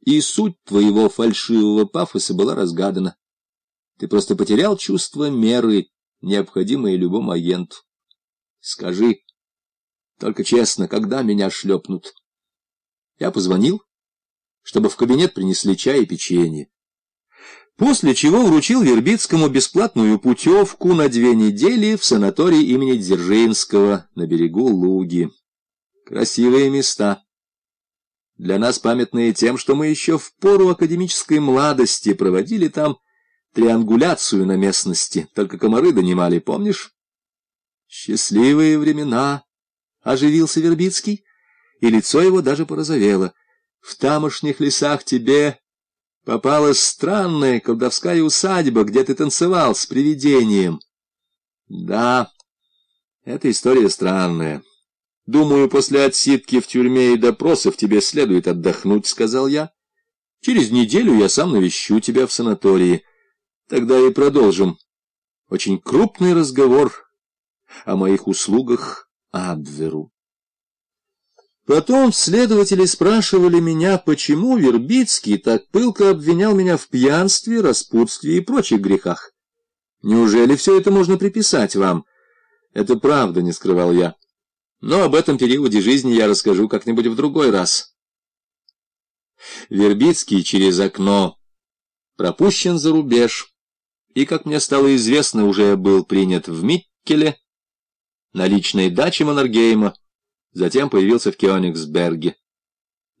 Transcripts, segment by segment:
и суть твоего фальшивого пафоса была разгадана. Ты просто потерял чувство меры, необходимое любому агенту. Скажи, только честно, когда меня шлепнут? Я позвонил, чтобы в кабинет принесли чай и печенье. После чего вручил Вербицкому бесплатную путевку на две недели в санаторий имени Дзержинского на берегу Луги. Красивые места. Для нас памятные тем, что мы еще в пору академической младости проводили там триангуляцию на местности, только комары донимали, помнишь? Счастливые времена, — оживился Вербицкий, и лицо его даже порозовело. В тамошних лесах тебе попалась странная колдовская усадьба, где ты танцевал с привидением. Да, эта история странная. Думаю, после отсидки в тюрьме и допросов тебе следует отдохнуть, — сказал я. Через неделю я сам навещу тебя в санатории. Тогда и продолжим. Очень крупный разговор о моих услугах Абверу. Потом следователи спрашивали меня, почему Вербицкий так пылко обвинял меня в пьянстве, распутстве и прочих грехах. Неужели все это можно приписать вам? Это правда, не скрывал я. Но об этом периоде жизни я расскажу как-нибудь в другой раз. Вербицкий через окно пропущен за рубеж, и, как мне стало известно, уже был принят в Миккеле, на личной даче Маннергейма, затем появился в Кёнигсберге.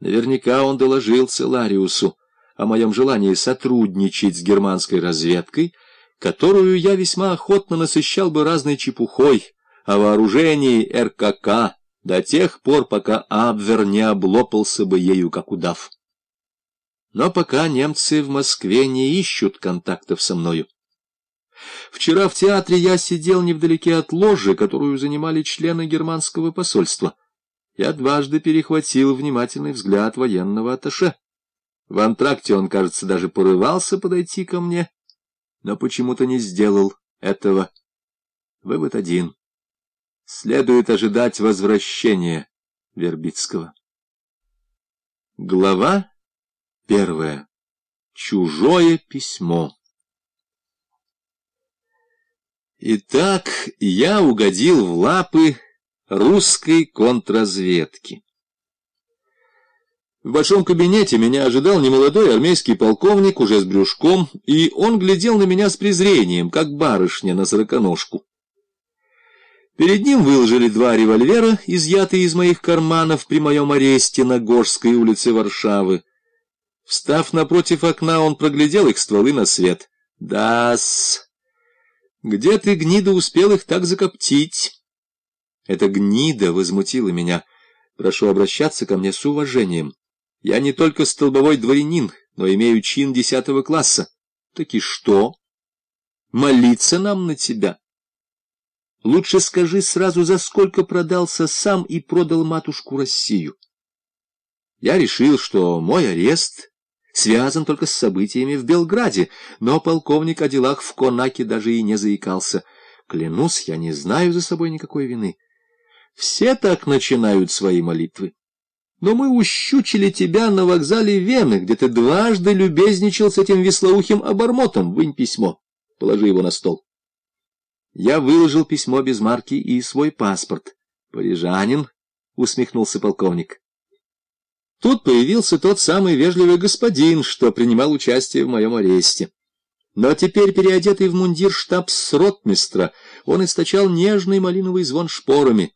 Наверняка он доложил Целариусу о моем желании сотрудничать с германской разведкой, которую я весьма охотно насыщал бы разной чепухой о вооружении РКК до тех пор, пока Абвер не облопался бы ею как удав. Но пока немцы в Москве не ищут контактов со мною. Вчера в театре я сидел невдалеке от ложи, которую занимали члены германского посольства. Я дважды перехватил внимательный взгляд военного атташе. В антракте он, кажется, даже порывался подойти ко мне, но почему-то не сделал этого. Вывод один. Следует ожидать возвращения Вербицкого. Глава первая. Чужое письмо. Итак, я угодил в лапы русской контрразведки. В большом кабинете меня ожидал немолодой армейский полковник, уже с брюшком, и он глядел на меня с презрением, как барышня на сороконожку. Перед ним выложили два револьвера, изъятые из моих карманов при моем аресте на Горской улице Варшавы. Встав напротив окна, он проглядел их стволы на свет. «Да-с!» Где ты, гнида, успел их так закоптить? Эта гнида возмутила меня. Прошу обращаться ко мне с уважением. Я не только столбовой дворянин, но имею чин десятого класса. Так и что? Молиться нам на тебя? Лучше скажи сразу, за сколько продался сам и продал матушку Россию. Я решил, что мой арест связан только с событиями в Белграде, но полковник о делах в Конаке даже и не заикался. Клянусь, я не знаю за собой никакой вины. Все так начинают свои молитвы. Но мы ущучили тебя на вокзале Вены, где ты дважды любезничал с этим веслоухим обормотом. Вынь письмо, положи его на стол. Я выложил письмо без марки и свой паспорт. Парижанин, — усмехнулся полковник. Тут появился тот самый вежливый господин, что принимал участие в моем аресте. Но теперь, переодетый в мундир штабс-ротмистра, он источал нежный малиновый звон шпорами.